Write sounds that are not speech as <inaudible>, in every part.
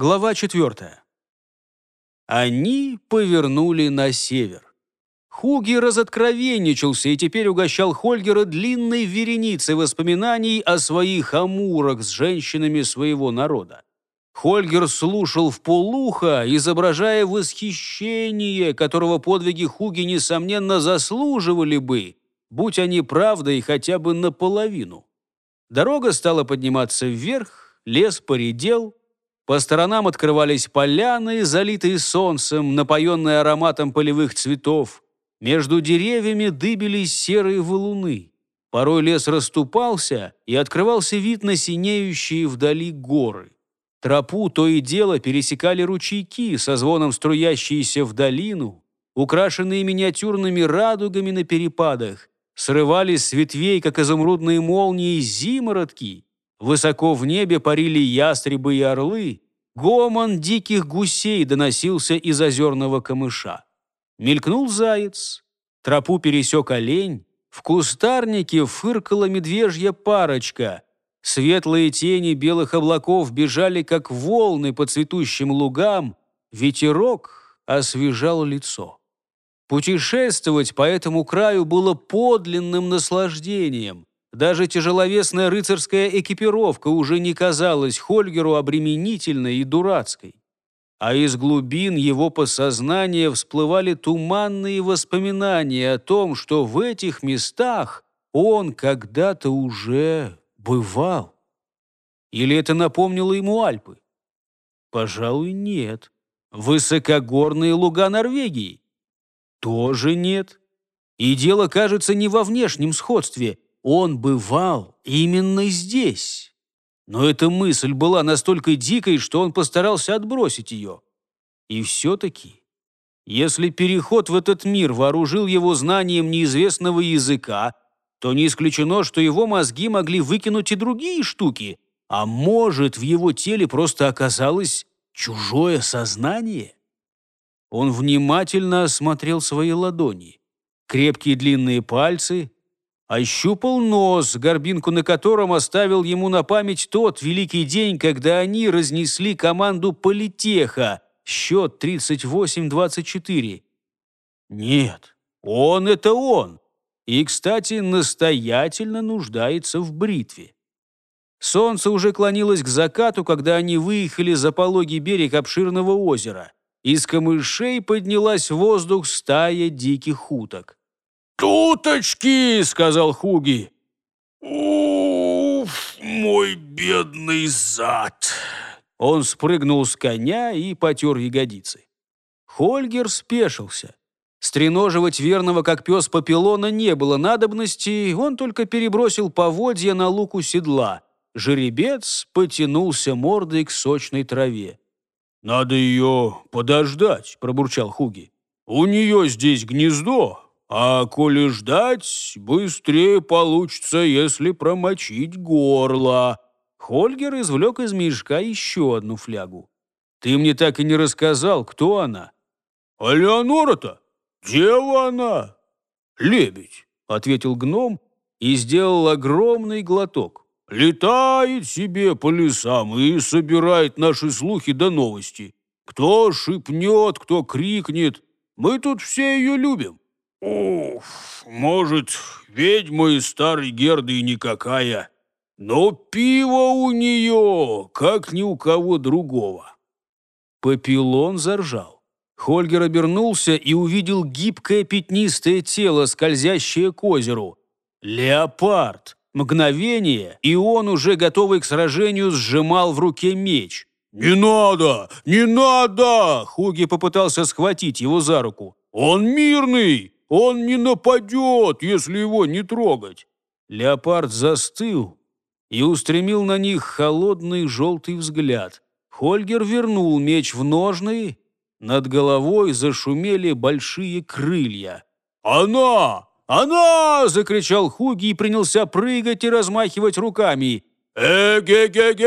Глава четвертая. Они повернули на север. Хуги разоткровенничался и теперь угощал Хольгера длинной вереницей воспоминаний о своих амурах с женщинами своего народа. Хольгер слушал в полуха, изображая восхищение, которого подвиги Хуги, несомненно, заслуживали бы, будь они правдой хотя бы наполовину. Дорога стала подниматься вверх, лес поредел, по сторонам открывались поляны, залитые солнцем, напоенные ароматом полевых цветов. Между деревьями дыбились серые валуны. Порой лес расступался, и открывался вид на синеющие вдали горы. Тропу то и дело пересекали ручейки, со звоном струящиеся в долину, украшенные миниатюрными радугами на перепадах, срывались с ветвей, как изумрудные молнии, зимородки, высоко в небе парили ястребы и орлы, гомон диких гусей доносился из озерного камыша. Мелькнул заяц, тропу пересек олень, в кустарнике фыркала медвежья парочка — Светлые тени белых облаков бежали, как волны по цветущим лугам, ветерок освежал лицо. Путешествовать по этому краю было подлинным наслаждением. Даже тяжеловесная рыцарская экипировка уже не казалась Хольгеру обременительной и дурацкой. А из глубин его подсознания всплывали туманные воспоминания о том, что в этих местах он когда-то уже Бывал. Или это напомнило ему Альпы? Пожалуй, нет. Высокогорные луга Норвегии? Тоже нет. И дело, кажется, не во внешнем сходстве. Он бывал именно здесь. Но эта мысль была настолько дикой, что он постарался отбросить ее. И все-таки, если переход в этот мир вооружил его знанием неизвестного языка, то не исключено, что его мозги могли выкинуть и другие штуки, а может, в его теле просто оказалось чужое сознание? Он внимательно осмотрел свои ладони. Крепкие длинные пальцы, ощупал нос, горбинку на котором оставил ему на память тот великий день, когда они разнесли команду политеха, счет 38-24. Нет, он — это он и, кстати, настоятельно нуждается в бритве. Солнце уже клонилось к закату, когда они выехали за пологий берег обширного озера. Из камышей поднялась воздух стая диких уток. «Туточки!» — сказал Хуги. «Уф, мой бедный зад!» Он спрыгнул с коня и потер ягодицы. Хольгер спешился. Стреноживать верного, как пес Папилона, не было надобности, он только перебросил поводья на луку седла. Жеребец потянулся мордой к сочной траве. «Надо ее подождать», — пробурчал Хуги. «У нее здесь гнездо, а коли ждать, быстрее получится, если промочить горло». Хольгер извлек из мешка еще одну флягу. «Ты мне так и не рассказал, кто она?» «А Леонора-то? «Дева она!» «Лебедь», — ответил гном и сделал огромный глоток. «Летает себе по лесам и собирает наши слухи до новости. Кто шипнет, кто крикнет. Мы тут все ее любим». «Уф, может, ведьма из старой Герды и никакая, но пиво у нее, как ни у кого другого». Папилон заржал. Хольгер обернулся и увидел гибкое пятнистое тело, скользящее к озеру. Леопард! Мгновение, и он, уже готовый к сражению, сжимал в руке меч. «Не надо! Не надо!» Хуги попытался схватить его за руку. «Он мирный! Он не нападет, если его не трогать!» Леопард застыл и устремил на них холодный желтый взгляд. Хольгер вернул меч в ножны над головой зашумели большие крылья. «Она! Она!» – закричал Хуги и принялся прыгать и размахивать руками. «Эге-ге-гей!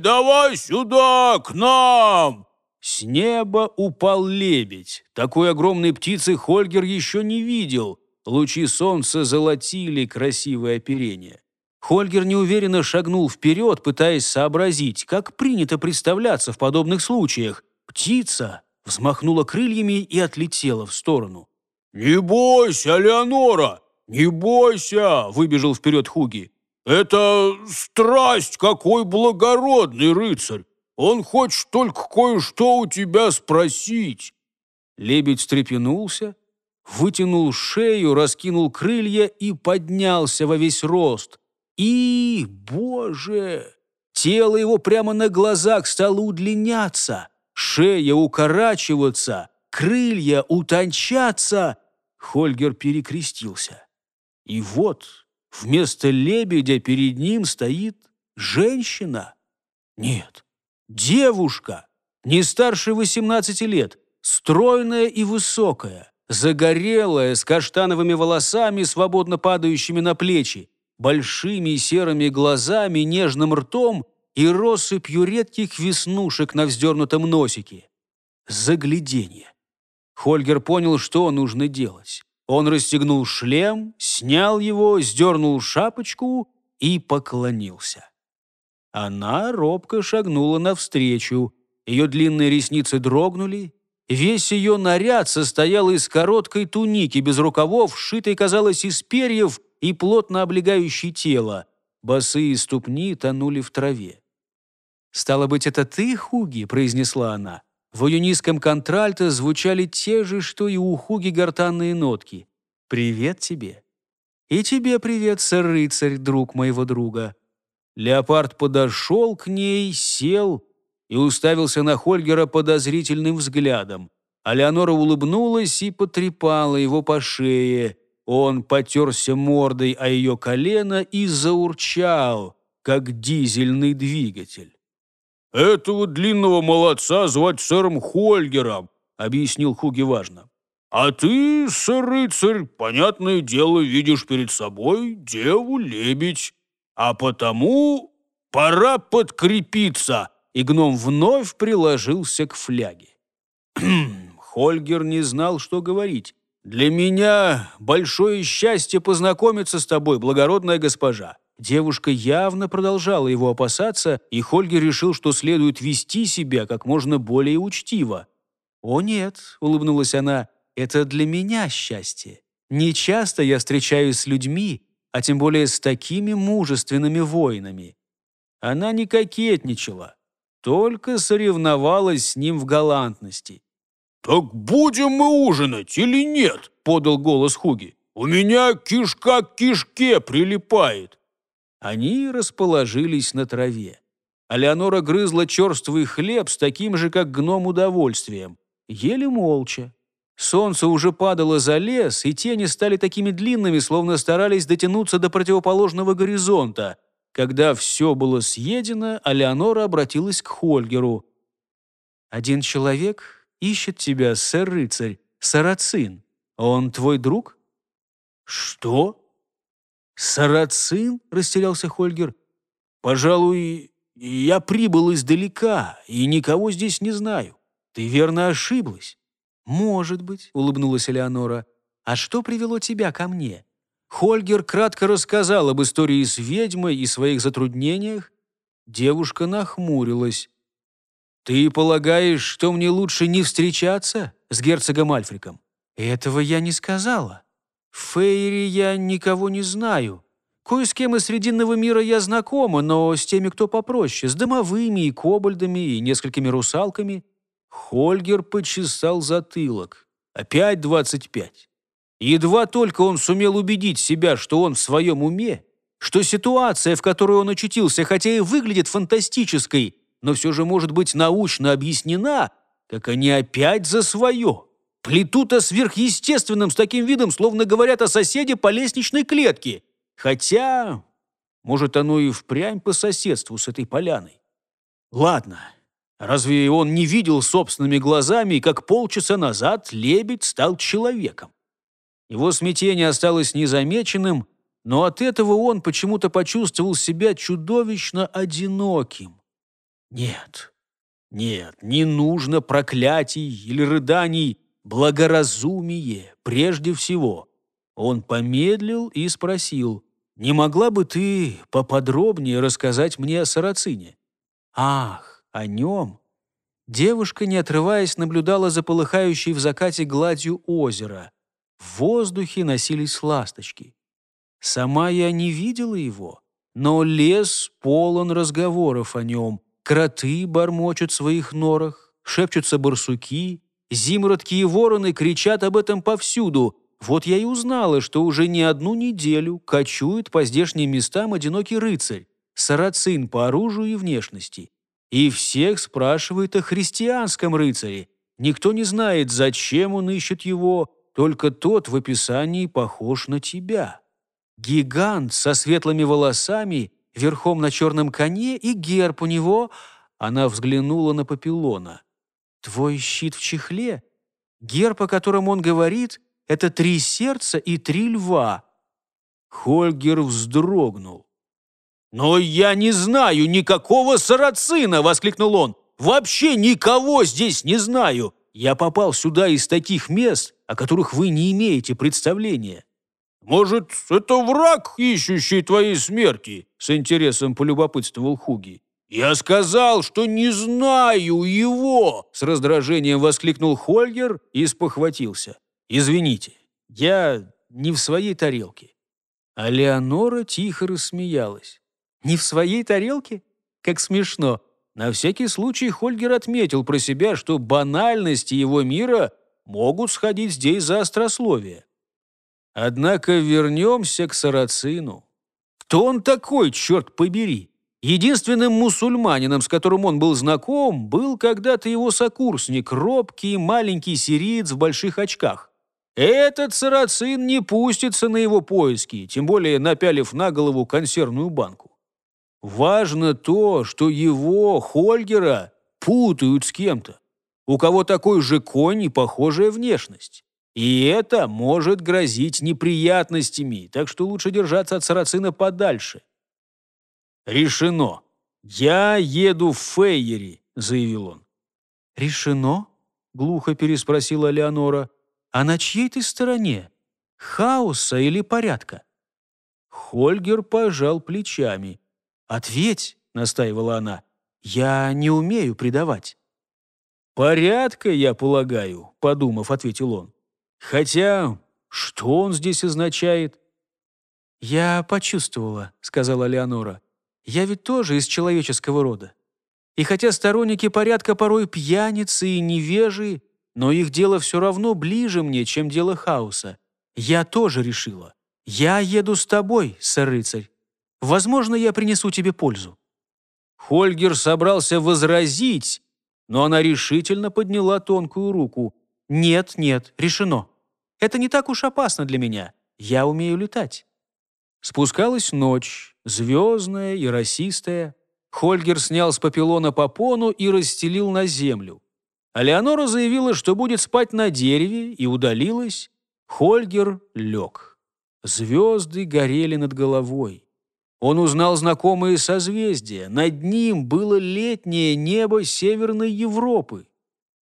Давай сюда, к нам!» С неба упал лебедь. Такой огромной птицы Хольгер еще не видел. Лучи солнца золотили красивое оперение. Хольгер неуверенно шагнул вперед, пытаясь сообразить, как принято представляться в подобных случаях. Птица взмахнула крыльями и отлетела в сторону. «Не бойся, Леонора! Не бойся!» – выбежал вперед Хуги. «Это страсть, какой благородный рыцарь! Он хочет только кое-что у тебя спросить!» Лебедь встрепенулся, вытянул шею, раскинул крылья и поднялся во весь рост. И, боже, тело его прямо на глазах стало удлиняться, шея укорачиваться, крылья утончаться. Хольгер перекрестился. И вот вместо лебедя перед ним стоит женщина. Нет, девушка, не старше 18 лет, стройная и высокая, загорелая, с каштановыми волосами, свободно падающими на плечи, большими серыми глазами, нежным ртом и россыпью редких веснушек на вздернутом носике. Загляденье. Хольгер понял, что нужно делать. Он расстегнул шлем, снял его, сдернул шапочку и поклонился. Она робко шагнула навстречу. Ее длинные ресницы дрогнули. Весь ее наряд состоял из короткой туники без рукавов, сшитой, казалось, из перьев и плотно облегающей тело. Босые ступни тонули в траве. «Стало быть, это ты, Хуги?» – произнесла она. В ее низком контральто звучали те же, что и у Хуги гортанные нотки. «Привет тебе». «И тебе привет, сэр-рыцарь, друг моего друга». Леопард подошел к ней, сел и уставился на Хольгера подозрительным взглядом. А Леонора улыбнулась и потрепала его по шее. Он потерся мордой о ее колено и заурчал, как дизельный двигатель. «Этого длинного молодца звать сэром Хольгером», — объяснил Хуги важно. «А ты, сэр-рыцарь, понятное дело, видишь перед собой деву-лебедь. А потому пора подкрепиться». И гном вновь приложился к фляге. <clears throat> Хольгер не знал, что говорить. «Для меня большое счастье познакомиться с тобой, благородная госпожа». Девушка явно продолжала его опасаться, и Хольгер решил, что следует вести себя как можно более учтиво. «О нет», — улыбнулась она, — «это для меня счастье. Не часто я встречаюсь с людьми, а тем более с такими мужественными воинами». Она не кокетничала, только соревновалась с ним в галантности. «Так будем мы ужинать или нет?» – подал голос Хуги. «У меня кишка к кишке прилипает». Они расположились на траве. А Леонора грызла черствый хлеб с таким же, как гном, удовольствием. Еле молча. Солнце уже падало за лес, и тени стали такими длинными, словно старались дотянуться до противоположного горизонта. Когда все было съедено, а Леонора обратилась к Хольгеру. «Один человек ищет тебя сэр-рыцарь, Сарацин. Он твой друг?» «Что?» «Сарацин?» — растерялся Хольгер. «Пожалуй, я прибыл издалека и никого здесь не знаю. Ты верно ошиблась?» «Может быть», — улыбнулась Элеонора. «А что привело тебя ко мне?» Хольгер кратко рассказал об истории с ведьмой и своих затруднениях. Девушка нахмурилась. «Ты полагаешь, что мне лучше не встречаться с герцогом Альфриком?» «Этого я не сказала. В Фейре я никого не знаю. Кое с кем из Срединного мира я знакома, но с теми, кто попроще, с домовыми и кобальдами и несколькими русалками». Хольгер почесал затылок. «Опять двадцать пять». Едва только он сумел убедить себя, что он в своем уме, что ситуация, в которой он очутился, хотя и выглядит фантастической, но все же может быть научно объяснена, как они опять за свое. Плетут о сверхъестественном с таким видом, словно говорят о соседе по лестничной клетке. Хотя, может, оно и впрямь по соседству с этой поляной. Ладно, разве он не видел собственными глазами, как полчаса назад лебедь стал человеком? Его смятение осталось незамеченным, но от этого он почему-то почувствовал себя чудовищно одиноким. Нет, нет, не нужно проклятий или рыданий, благоразумие прежде всего. Он помедлил и спросил, не могла бы ты поподробнее рассказать мне о Сарацине?» «Ах, о нем!» Девушка, не отрываясь, наблюдала за полыхающей в закате гладью озера. В воздухе носились ласточки. Сама я не видела его, но лес полон разговоров о нем. Кроты бормочут в своих норах, шепчутся барсуки, зимородки и вороны кричат об этом повсюду. Вот я и узнала, что уже не одну неделю кочует по здешним местам одинокий рыцарь, сарацин по оружию и внешности. И всех спрашивает о христианском рыцаре. Никто не знает, зачем он ищет его, только тот в описании похож на тебя. Гигант со светлыми волосами, верхом на черном коне и герб у него. Она взглянула на Папилона. Твой щит в чехле? Герб, о котором он говорит, это три сердца и три льва. Хольгер вздрогнул. «Но я не знаю никакого сарацина!» — воскликнул он. «Вообще никого здесь не знаю! Я попал сюда из таких мест, о которых вы не имеете представления». «Может, это враг, ищущий твоей смерти?» — с интересом полюбопытствовал Хуги. «Я сказал, что не знаю его!» — с раздражением воскликнул Хольгер и спохватился. «Извините, я не в своей тарелке». А Леонора тихо рассмеялась. Не в своей тарелке? Как смешно. На всякий случай Хольгер отметил про себя, что банальности его мира могут сходить здесь за острословие. Однако вернемся к Сарацину. Кто он такой, черт побери? Единственным мусульманином, с которым он был знаком, был когда-то его сокурсник, робкий маленький сириец в больших очках. Этот сарацин не пустится на его поиски, тем более напялив на голову консервную банку. Важно то, что его, Хольгера, путают с кем-то, у кого такой же конь и похожая внешность. И это может грозить неприятностями, так что лучше держаться от сарацина подальше. «Решено. Я еду в Фейери», — заявил он. «Решено?» — глухо переспросила Леонора. «А на чьей ты стороне? Хаоса или порядка?» Хольгер пожал плечами. «Ответь», — настаивала она, — «я не умею предавать». «Порядка, я полагаю», — подумав, ответил он. «Хотя, что он здесь означает?» «Я почувствовала», — сказала Леонора. «Я ведь тоже из человеческого рода. И хотя сторонники порядка порой пьяницы и невежи, но их дело все равно ближе мне, чем дело хаоса. Я тоже решила. Я еду с тобой, сэр-рыцарь. Возможно, я принесу тебе пользу». Хольгер собрался возразить, но она решительно подняла тонкую руку. «Нет, нет, решено. Это не так уж опасно для меня. Я умею летать». Спускалась ночь, звездная и росистая. Хольгер снял с папилона попону и расстелил на землю. А Леонора заявила, что будет спать на дереве, и удалилась. Хольгер лег. Звезды горели над головой. Он узнал знакомые созвездия. Над ним было летнее небо Северной Европы.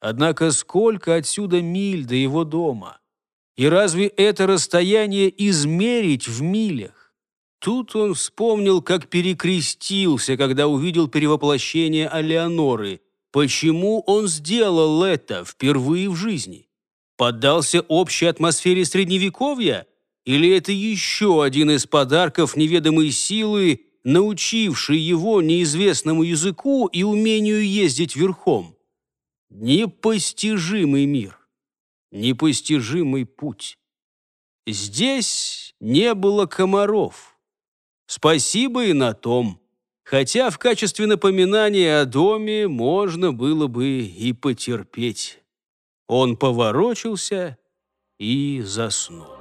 Однако сколько отсюда миль до его дома? И разве это расстояние измерить в милях? Тут он вспомнил, как перекрестился, когда увидел перевоплощение Алеоноры. Почему он сделал это впервые в жизни? Поддался общей атмосфере Средневековья? Или это еще один из подарков неведомой силы, научивший его неизвестному языку и умению ездить верхом? Непостижимый мир, непостижимый путь. Здесь не было комаров. Спасибо и на том. Хотя в качестве напоминания о доме можно было бы и потерпеть. Он поворочился и заснул.